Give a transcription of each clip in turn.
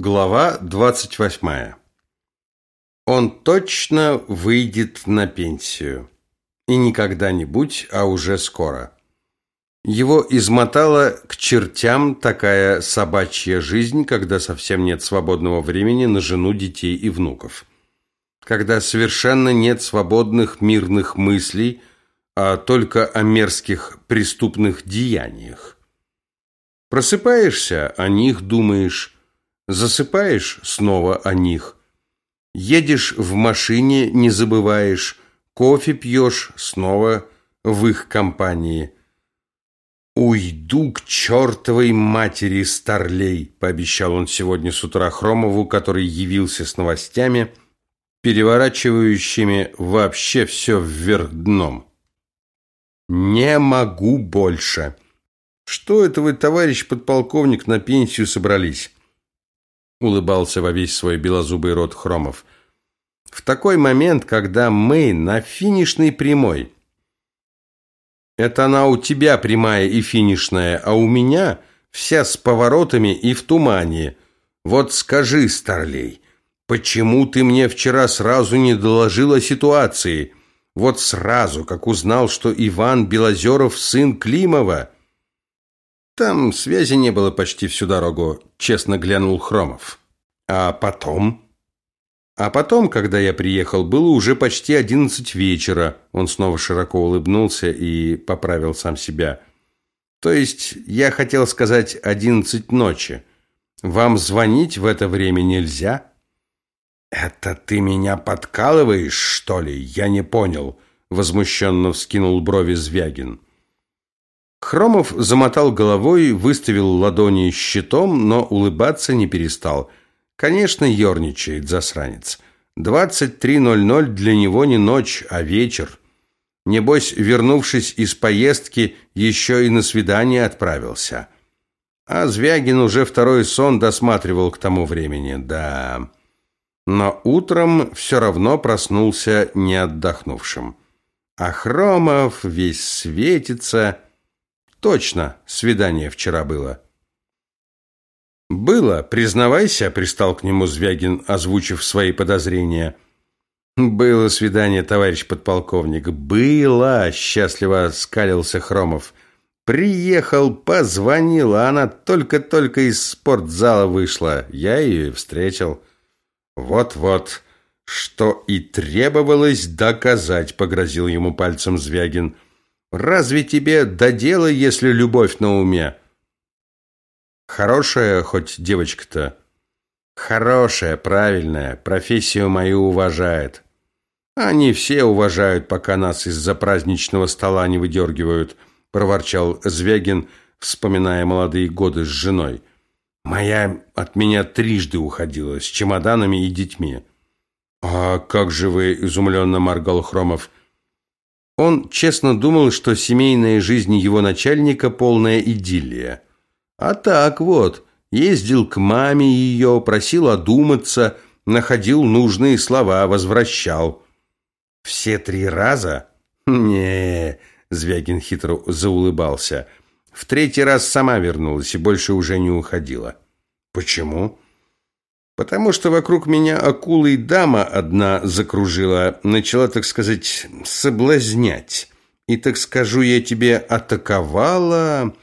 Глава 28. Он точно выйдет на пенсию. И не когда-нибудь, а уже скоро. Его измотала к чертям такая собачья жизнь, когда совсем нет свободного времени на жену, детей и внуков. Когда совершенно нет свободных мирных мыслей, а только о мерзких преступных деяниях. Просыпаешься, о них думаешь, Засыпаешь снова о них. Едешь в машине, не забываешь. Кофе пьешь снова в их компании. «Уйду к чертовой матери старлей», – пообещал он сегодня с утра Хромову, который явился с новостями, переворачивающими вообще все вверх дном. «Не могу больше». «Что это вы, товарищ подполковник, на пенсию собрались?» Улыбался во весь свой белозубый рот Хромов. В такой момент, когда мы на финишной прямой. Это она у тебя прямая и финишная, а у меня вся с поворотами и в тумане. Вот скажи, старлей, почему ты мне вчера сразу не доложил о ситуации? Вот сразу, как узнал, что Иван Белозеров сын Климова. Там связи не было почти всю дорогу, честно глянул Хромов. А потом? А потом, когда я приехал, было уже почти одиннадцать вечера. Он снова широко улыбнулся и поправил сам себя. То есть, я хотел сказать одиннадцать ночи. Вам звонить в это время нельзя? Это ты меня подкалываешь, что ли? Я не понял, возмущенно вскинул брови Звягин. Хромов замотал головой, выставил ладони щитом, но улыбаться не перестал. Конечно, ерничает засранец. 23.00 для него не ночь, а вечер. Небось, вернувшись из поездки, еще и на свидание отправился. А Звягин уже второй сон досматривал к тому времени, да. Но утром все равно проснулся не отдохнувшим. А Хромов весь светится... Точно, свидание вчера было. Было, признавайся, пристал к нему Звягин, озвучив свои подозрения. Было свидание, товарищ подполковник. Было, счастливо скалился Хромов. Приехал, позвонил, а она только-только из спортзала вышла. Я ее встретил. Вот-вот, что и требовалось доказать, погрозил ему пальцем Звягин. Разве тебе до дела, если любовь на уме? Хорошая хоть девочка-то? Хорошая, правильная, профессию мою уважает. Они все уважают, пока нас из-за праздничного стола не выдергивают, проворчал Звягин, вспоминая молодые годы с женой. Моя от меня трижды уходила, с чемоданами и детьми. А как же вы, изумленно моргал Хромов, он честно думал, что семейная жизнь его начальника полная идиллия. А так вот, ездил к маме ее, просил одуматься, находил нужные слова, возвращал. Все три раза? Не, Звягин хитро заулыбался. В третий раз сама вернулась и больше уже не уходила. Почему? Потому что вокруг меня акула и дама одна закружила, начала, так сказать, соблазнять. И, так скажу я тебе, атаковала.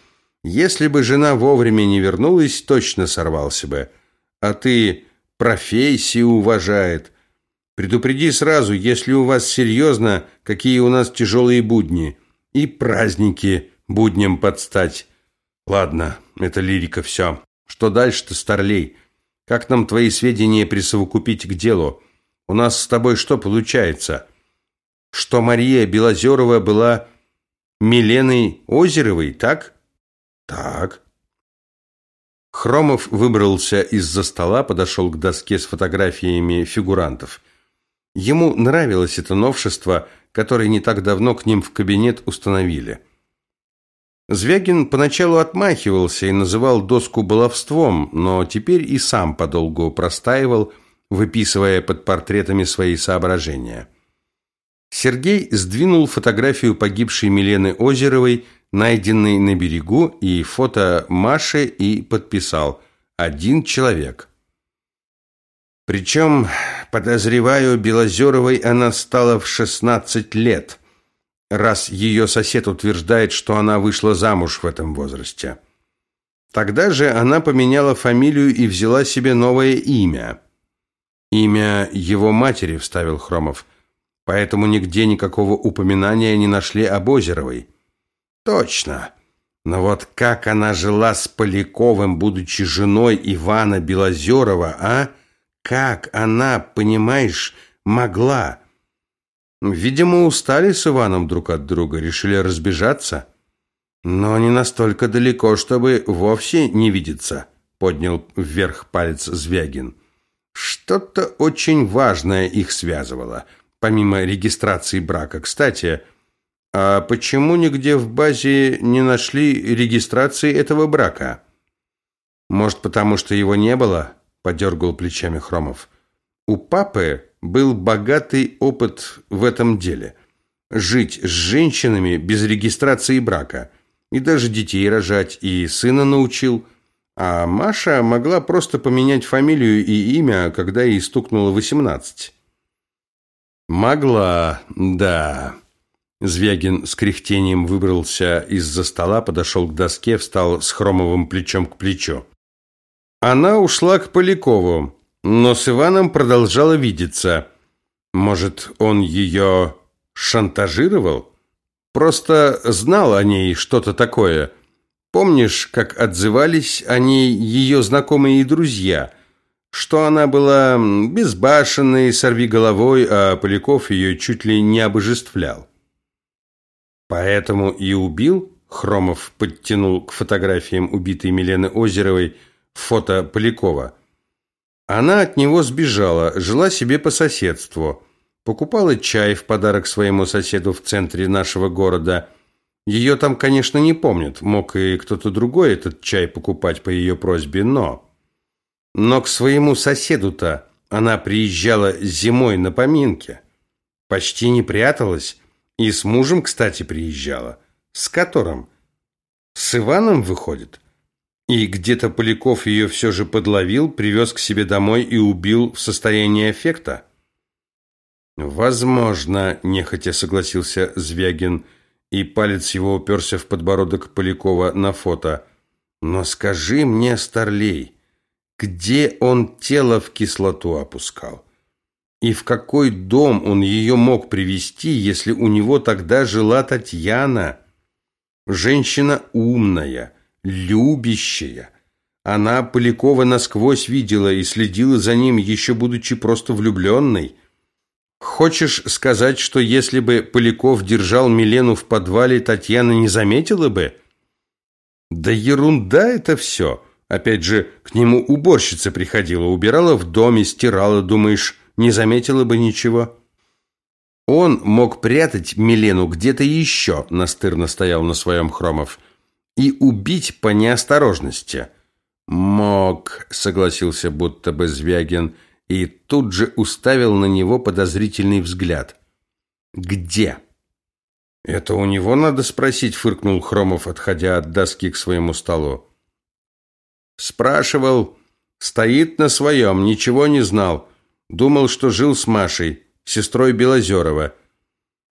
Если бы жена вовремя не вернулась, точно сорвался бы. А ты профессию уважает. Предупреди сразу, если у вас серьезно, какие у нас тяжелые будни. И праздники будням подстать. Ладно, это лирика, все. Что дальше-то, старлей? Как нам твои сведения присовокупить к делу? У нас с тобой что получается? Что Мария Белозерова была Миленой Озеровой, так? Так. Хромов выбрался из-за стола, подошел к доске с фотографиями фигурантов. Ему нравилось это новшество, которое не так давно к ним в кабинет установили. Звягин поначалу отмахивался и называл доску баловством, но теперь и сам подолгу простаивал, выписывая под портретами свои соображения. Сергей сдвинул фотографию погибшей Милены Озеровой, найденной на берегу, и фото Маши и подписал «Один человек». Причем, подозреваю, Белозеровой она стала в 16 лет, раз ее сосед утверждает, что она вышла замуж в этом возрасте. Тогда же она поменяла фамилию и взяла себе новое имя. Имя его матери вставил Хромов, поэтому нигде никакого упоминания не нашли об Озеровой. Точно. Но вот как она жила с Поляковым, будучи женой Ивана Белозерова, а? Как она, понимаешь, могла? Видимо, устали с Иваном друг от друга, решили разбежаться. Но не настолько далеко, чтобы вовсе не видеться, поднял вверх палец Звягин. Что-то очень важное их связывало, помимо регистрации брака. Кстати, а почему нигде в базе не нашли регистрации этого брака? Может, потому что его не было? подергал плечами Хромов. У папы был богатый опыт в этом деле. Жить с женщинами без регистрации брака. И даже детей рожать, и сына научил. А Маша могла просто поменять фамилию и имя, когда ей стукнуло восемнадцать. «Могла, да». Звягин с кряхтением выбрался из-за стола, подошел к доске, встал с Хромовым плечом к плечу. Она ушла к Полякову, но с Иваном продолжала видеться. Может, он ее шантажировал? Просто знал о ней что-то такое. Помнишь, как отзывались о ней ее знакомые и друзья? Что она была безбашенной, сорвиголовой, а Поляков ее чуть ли не обожествлял. Поэтому и убил, Хромов подтянул к фотографиям убитой Милены Озеровой, Фото Полякова. Она от него сбежала, жила себе по соседству. Покупала чай в подарок своему соседу в центре нашего города. Ее там, конечно, не помнят. Мог и кто-то другой этот чай покупать по ее просьбе, но... Но к своему соседу-то она приезжала зимой на поминки. Почти не пряталась. И с мужем, кстати, приезжала. С которым? С Иваном, выходит? И где-то Поляков ее все же подловил, привез к себе домой и убил в состоянии эффекта? Возможно, нехотя согласился Звягин, и палец его уперся в подбородок Полякова на фото. Но скажи мне, Старлей, где он тело в кислоту опускал? И в какой дом он ее мог привести, если у него тогда жила Татьяна? Женщина умная, любящая. Она Полякова насквозь видела и следила за ним, еще будучи просто влюбленной. Хочешь сказать, что если бы Поляков держал Милену в подвале, Татьяна не заметила бы? Да ерунда это все. Опять же, к нему уборщица приходила, убирала в доме, стирала, думаешь, не заметила бы ничего? Он мог прятать Милену где-то еще, настырно стоял на своем Хромов и убить по неосторожности. Мог, согласился будто бы Звягин, и тут же уставил на него подозрительный взгляд. Где? Это у него надо спросить, фыркнул Хромов, отходя от доски к своему столу. Спрашивал, стоит на своем, ничего не знал. Думал, что жил с Машей, сестрой Белозерова.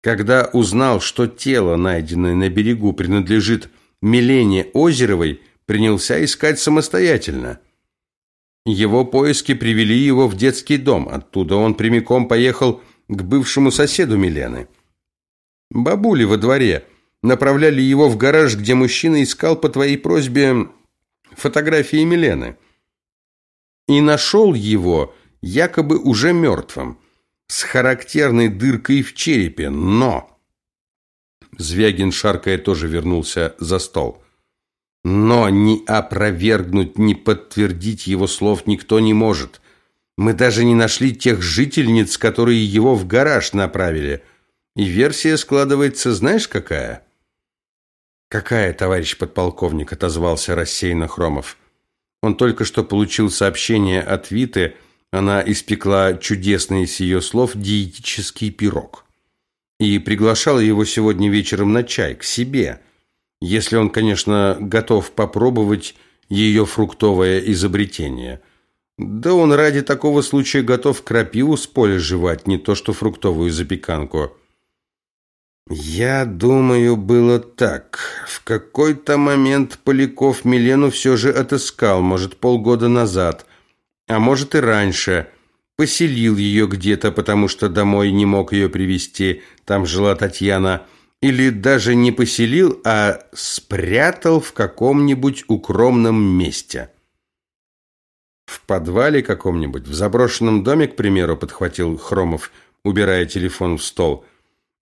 Когда узнал, что тело, найденное на берегу, принадлежит Милене Озеровой принялся искать самостоятельно. Его поиски привели его в детский дом. Оттуда он прямиком поехал к бывшему соседу Милены. Бабули во дворе направляли его в гараж, где мужчина искал по твоей просьбе фотографии Милены. И нашел его якобы уже мертвым, с характерной дыркой в черепе, но... Звягин, шаркая, тоже вернулся за стол. Но ни опровергнуть, ни подтвердить его слов никто не может. Мы даже не нашли тех жительниц, которые его в гараж направили. И версия складывается, знаешь, какая? Какая, товарищ подполковник, отозвался рассеянно Хромов. Он только что получил сообщение от Виты, она испекла чудесный с ее слов диетический пирог и приглашала его сегодня вечером на чай к себе, если он, конечно, готов попробовать ее фруктовое изобретение. Да он ради такого случая готов крапиву с поля жевать, не то что фруктовую запеканку. Я думаю, было так. В какой-то момент Поляков Милену все же отыскал, может, полгода назад, а может и раньше. Поселил ее где-то, потому что домой не мог ее привезти, там жила Татьяна. Или даже не поселил, а спрятал в каком-нибудь укромном месте. В подвале каком-нибудь, в заброшенном доме, к примеру, подхватил Хромов, убирая телефон в стол –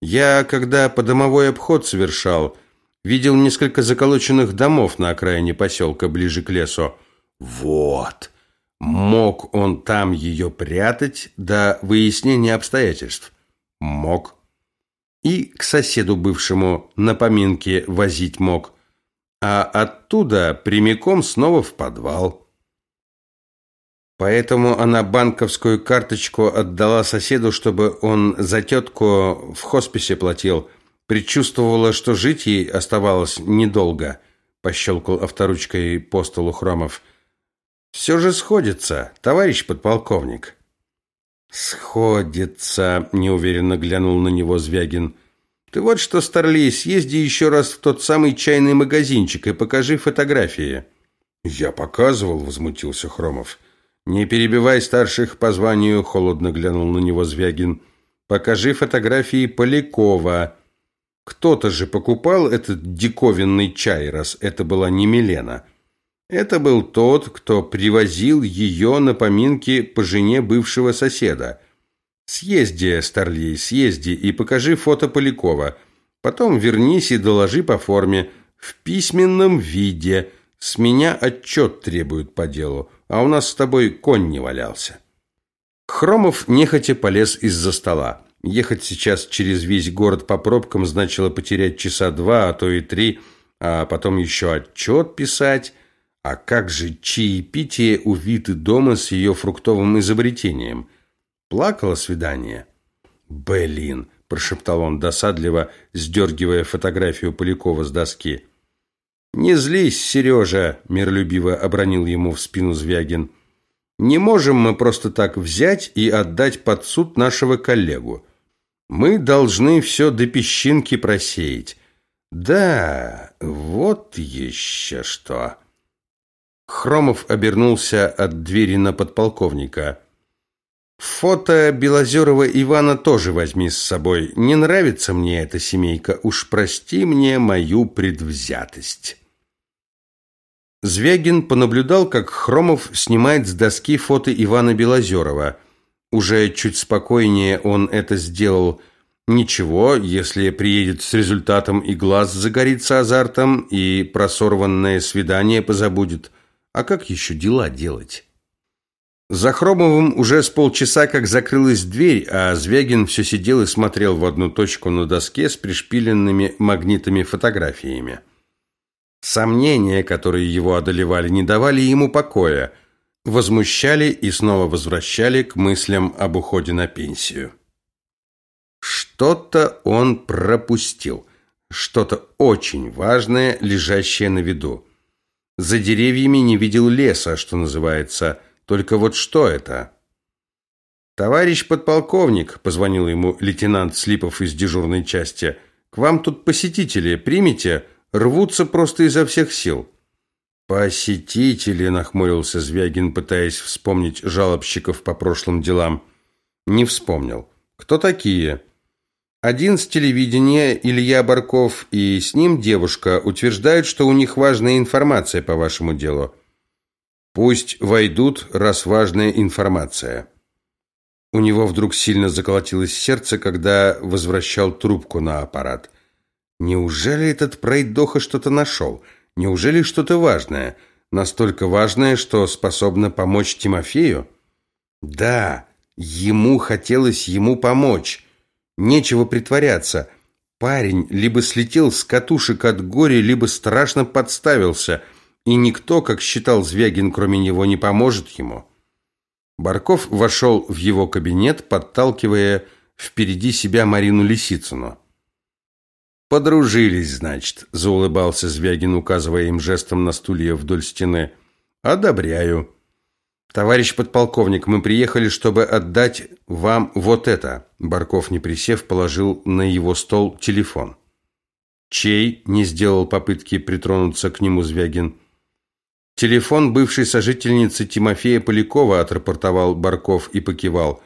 я, когда подомовой обход совершал, видел несколько заколоченных домов на окраине поселка, ближе к лесу. Вот. Мог он там ее прятать до выяснения обстоятельств? Мог. И к соседу бывшему на поминки возить мог. А оттуда прямиком снова в подвал. Поэтому она банковскую карточку отдала соседу, чтобы он за тетку в хосписе платил. Предчувствовала, что жить ей оставалось недолго. Пощелкал авторучкой по столу Хромов. «Все же сходится, товарищ подполковник». «Сходится», – неуверенно глянул на него Звягин. «Ты вот что, Старлей, съезди еще раз в тот самый чайный магазинчик и покажи фотографии». «Я показывал», – возмутился Хромов. «Не перебивай старших по званию», – холодно глянул на него Звягин. «Покажи фотографии Полякова. Кто-то же покупал этот диковинный чай, раз это была не Милена. Это был тот, кто привозил ее на поминки по жене бывшего соседа. Съезди, Старлей, съезди и покажи фото Полякова. Потом вернись и доложи по форме, в письменном виде. С меня отчет требуют по делу а у нас с тобой конь не валялся. Хромов нехотя полез из-за стола. Ехать сейчас через весь город по пробкам значило потерять часа два, а то и три, а потом еще отчет писать. А как же чаепитие у Виты дома с ее фруктовым изобретением? Плакало свидание? «Блин!» – прошептал он досадливо, сдергивая фотографию Полякова с доски. «Не злись, Сережа», – миролюбиво обронил ему в спину Звягин. «Не можем мы просто так взять и отдать под суд нашего коллегу. Мы должны все до песчинки просеять». «Да, вот еще что». Хромов обернулся от двери на подполковника. «Фото Белозерова Ивана тоже возьми с собой. Не нравится мне эта семейка. Уж прости мне мою предвзятость». Звягин понаблюдал, как Хромов снимает с доски фото Ивана Белозерова. Уже чуть спокойнее он это сделал. Ничего, если приедет с результатом и глаз загорится азартом, и про сорванное свидание позабудет. А как еще дела делать? За Хромовым уже с полчаса как закрылась дверь, а Звягин все сидел и смотрел в одну точку на доске с пришпиленными магнитами фотографиями. Сомнения, которые его одолевали, не давали ему покоя, возмущали и снова возвращали к мыслям об уходе на пенсию. Что-то он пропустил, что-то очень важное, лежащее на виду. За деревьями не видел леса, что называется, только вот что это? «Товарищ подполковник», – позвонил ему лейтенант Слипов из дежурной части, – «к вам тут посетители, примите?» рвутся просто изо всех сил. «Посетители», – нахмурился Звягин, пытаясь вспомнить жалобщиков по прошлым делам. Не вспомнил. «Кто такие?» Один с телевидения, Илья Барков, и с ним девушка, утверждают, что у них важная информация по вашему делу. Пусть войдут, раз важная информация. У него вдруг сильно заколотилось сердце, когда возвращал трубку на аппарат. Неужели этот пройдоха что-то нашел? Неужели что-то важное? Настолько важное, что способно помочь Тимофею? Да, ему хотелось ему помочь. Нечего притворяться. Парень либо слетел с катушек от горя, либо страшно подставился, и никто, как считал Звягин, кроме него, не поможет ему. Барков вошел в его кабинет, подталкивая впереди себя Марину Лисицыну. «Подружились, значит», – заулыбался Звягин, указывая им жестом на стулья вдоль стены. «Одобряю». Товарищ подполковник, мы приехали, чтобы отдать вам вот это. Барков, не присев, положил на его стол телефон. Чей не сделал попытки притронуться к нему Звягин. Телефон бывшей сожительницы Тимофея Полякова отрапортовал Барков и покивал.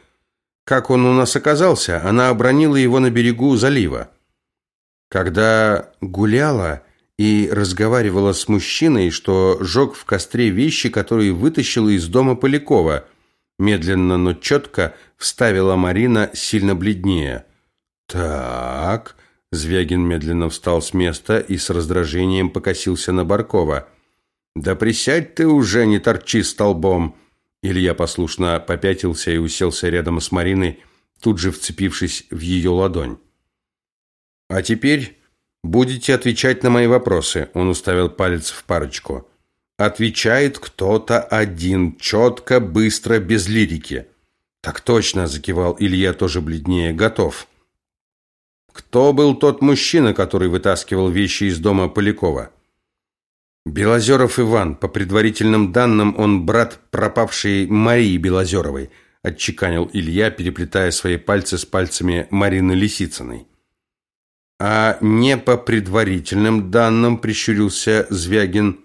Как он у нас оказался? Она обронила его на берегу залива. Когда гуляла и разговаривала с мужчиной, что жег в костре вещи, которые вытащила из дома Полякова. Медленно, но четко вставила Марина, сильно бледнее. «Так...» Звягин медленно встал с места и с раздражением покосился на Баркова. «Да присядь ты уже, не торчи столбом!» Илья послушно попятился и уселся рядом с Мариной, тут же вцепившись в ее ладонь. «А теперь будете отвечать на мои вопросы», – он уставил палец в парочку. «Отвечает кто-то один, четко, быстро, без лирики». «Так точно», – закивал Илья, тоже бледнее, – «готов». Кто был тот мужчина, который вытаскивал вещи из дома Полякова? Белозеров Иван. По предварительным данным, он брат пропавшей Марии Белозеровой, отчеканил Илья, переплетая свои пальцы с пальцами Марины Лисицыной. А не по предварительным данным, прищурился Звягин.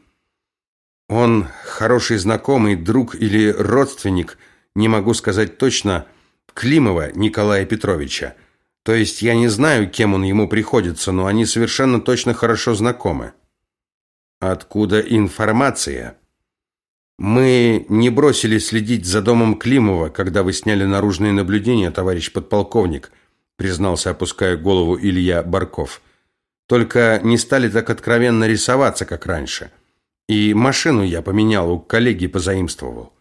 Он хороший знакомый, друг или родственник, не могу сказать точно, Климова Николая Петровича. То есть я не знаю, кем он ему приходится, но они совершенно точно хорошо знакомы. Откуда информация? Мы не бросили следить за домом Климова, когда вы сняли наружные наблюдения, товарищ подполковник, признался, опуская голову Илья Барков. Только не стали так откровенно рисоваться, как раньше. И машину я поменял, у коллеги позаимствовал.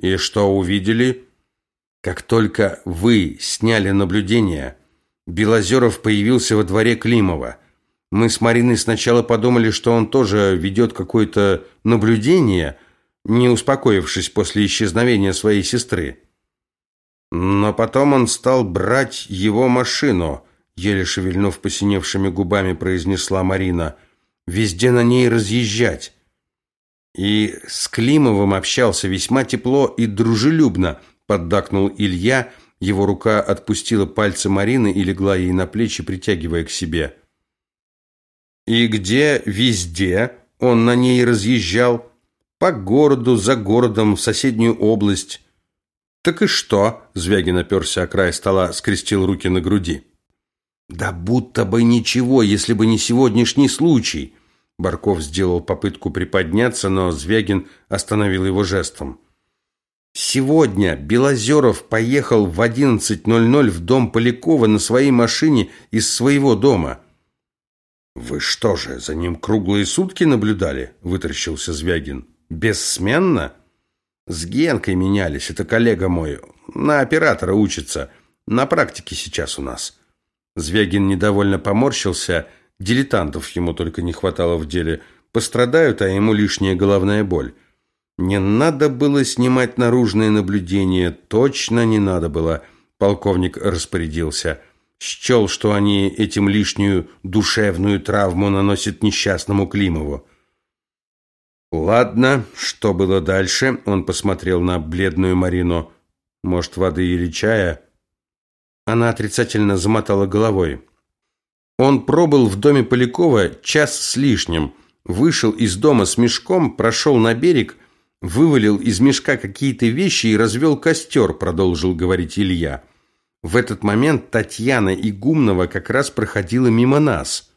И что увидели? Как только вы сняли наблюдение, Белозеров появился во дворе Климова. Мы с Мариной сначала подумали, что он тоже ведет какое-то наблюдение, не успокоившись после исчезновения своей сестры. Но потом он стал брать его машину, еле шевельнув посиневшими губами, произнесла Марина. Везде на ней разъезжать. И с Климовым общался весьма тепло и дружелюбно, поддакнул Илья, его рука отпустила пальцы Марины и легла ей на плечи, притягивая к себе. И где везде он на ней разъезжал? По городу, за городом, в соседнюю область. Так и что? Звягин оперся о край стола, скрестил руки на груди. Да будто бы ничего, если бы не сегодняшний случай. Барков сделал попытку приподняться, но Звягин остановил его жестом. Сегодня Белозеров поехал в 11.00 в дом Полякова на своей машине из своего дома. «Вы что же, за ним круглые сутки наблюдали?» – вытаращился Звягин. «Бессменно?» «С Генкой менялись, это коллега мой. На оператора учится. На практике сейчас у нас». Звягин недовольно поморщился. Дилетантов ему только не хватало в деле. Пострадают, а ему лишняя головная боль. Не надо было снимать наружное наблюдение, точно не надо было, полковник распорядился. Счел, что они этим лишнюю душевную травму наносят несчастному Климову. Ладно, что было дальше? Он посмотрел на бледную Марину. Может, воды или чая? Она отрицательно замотала головой. Он пробыл в доме Полякова час с лишним, вышел из дома с мешком, прошел на берег вывалил из мешка какие-то вещи и развел костер», – продолжил говорить Илья. В этот момент Татьяна Игумнова как раз проходила мимо нас.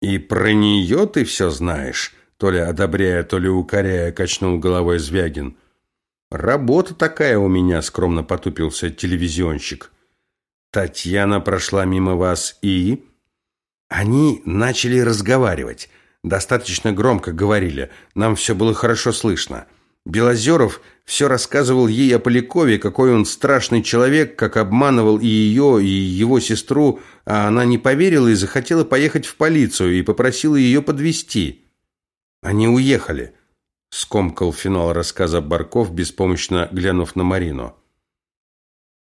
«И про нее ты все знаешь?» То ли одобряя, то ли укоряя, качнул головой Звягин. «Работа такая у меня», – скромно потупился телевизионщик. «Татьяна прошла мимо вас и...» Они начали разговаривать. Достаточно громко говорили, нам все было хорошо слышно. Белозеров все рассказывал ей о Полякове, какой он страшный человек, как обманывал и ее, и его сестру, а она не поверила и захотела поехать в полицию и попросила ее подвести. Они уехали. Скомкал финал рассказа Барков, беспомощно глянув на Марину.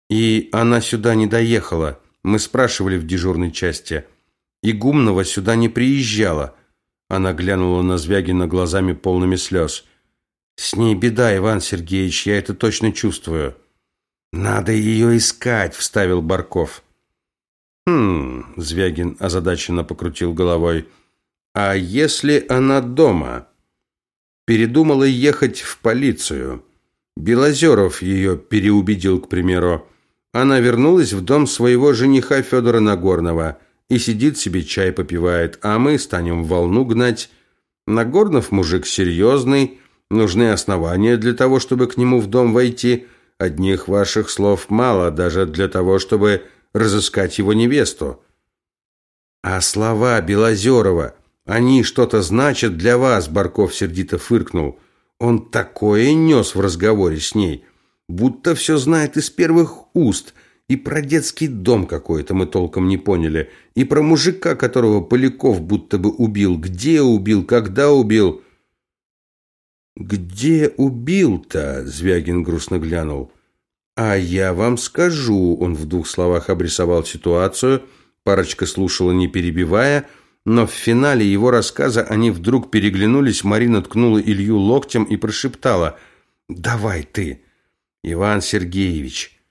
И она сюда не доехала. Мы спрашивали в дежурной части. Игумнова сюда не приезжала. Она глянула на Звягина глазами полными слез. С ней беда, Иван Сергеевич, я это точно чувствую. Надо ее искать, вставил Барков. Хм, Звягин озадаченно покрутил головой. А если она дома? Передумала ехать в полицию. Белозеров ее переубедил, к примеру. Она вернулась в дом своего жениха Федора Нагорного и сидит себе чай попивает, а мы станем волну гнать. Нагорнов мужик серьезный, нужны основания для того, чтобы к нему в дом войти. Одних ваших слов мало даже для того, чтобы разыскать его невесту. А слова Белозерова, они что-то значат для вас, Барков сердито фыркнул. Он такое нес в разговоре с ней, будто все знает из первых уст – и про детский дом какой-то мы толком не поняли. И про мужика, которого Поляков будто бы убил. Где убил, когда убил. «Где убил-то?» – Звягин грустно глянул. «А я вам скажу», – он в двух словах обрисовал ситуацию. Парочка слушала, не перебивая, но в финале его рассказа они вдруг переглянулись, Марина ткнула Илью локтем и прошептала «Давай ты, Иван Сергеевич».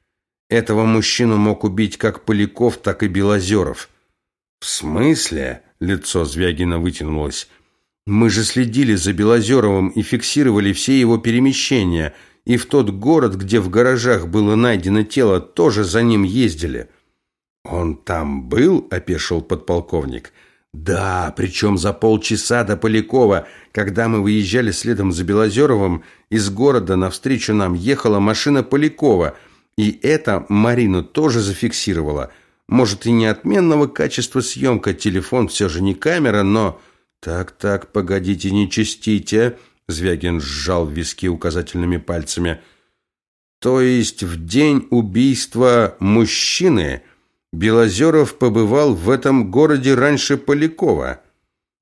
Этого мужчину мог убить как Поляков, так и Белозеров. В смысле? Лицо Звягина вытянулось. Мы же следили за Белозеровым и фиксировали все его перемещения. И в тот город, где в гаражах было найдено тело, тоже за ним ездили. Он там был, опешил подполковник. Причем за полчаса до Полякова, когда мы выезжали следом за Белозеровым, из города навстречу нам ехала машина Полякова – и это Марина тоже зафиксировала. Может, и не отменного качества съемка, телефон все же не камера, но... Так-так, погодите, не чистите. Звягин сжал виски указательными пальцами. То есть в день убийства мужчины Белозеров побывал в этом городе раньше Полякова.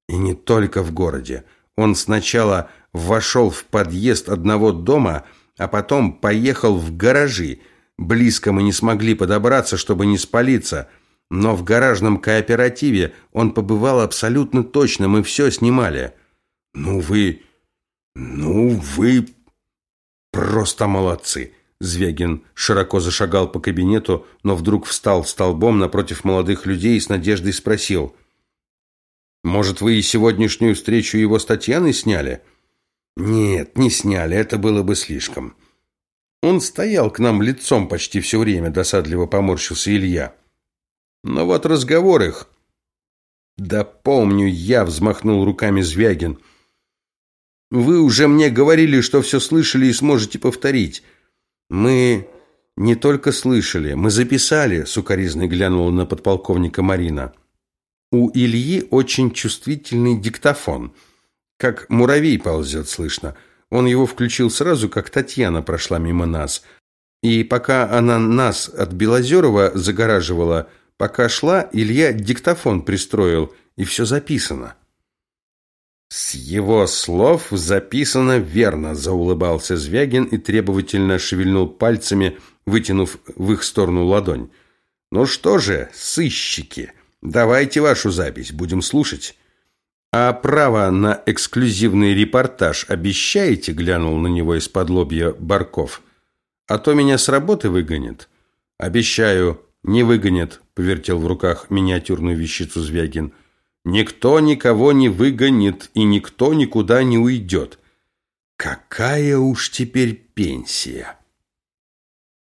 И не только в городе. Он сначала вошел в подъезд одного дома, а потом поехал в гаражи, Близко мы не смогли подобраться, чтобы не спалиться, но в гаражном кооперативе он побывал абсолютно точно, мы все снимали. Ну вы... ну вы... просто молодцы. Звягин широко зашагал по кабинету, но вдруг встал столбом напротив молодых людей и с надеждой спросил. «Может, вы и сегодняшнюю встречу его с Татьяной сняли?» «Нет, не сняли, это было бы слишком. Он стоял к нам лицом почти все время, досадливо поморщился Илья. Но вот разговор их... Да помню я, взмахнул руками Звягин. Вы уже мне говорили, что все слышали и сможете повторить. Мы не только слышали, мы записали, сукоризной глянула на подполковника Марина. У Ильи очень чувствительный диктофон. Как муравей ползет, слышно. Он его включил сразу, как Татьяна прошла мимо нас. И пока она нас от Белозерова загораживала, пока шла, Илья диктофон пристроил, и все записано. «С его слов записано верно», – заулыбался Звягин и требовательно шевельнул пальцами, вытянув в их сторону ладонь. «Ну что же, сыщики, давайте вашу запись, будем слушать». «А право на эксклюзивный репортаж обещаете?» – глянул на него из-под лобья Барков. «А то меня с работы выгонят». «Обещаю, не выгонят», – повертел в руках миниатюрную вещицу Звягин. «Никто никого не выгонит, и никто никуда не уйдет». «Какая уж теперь пенсия!»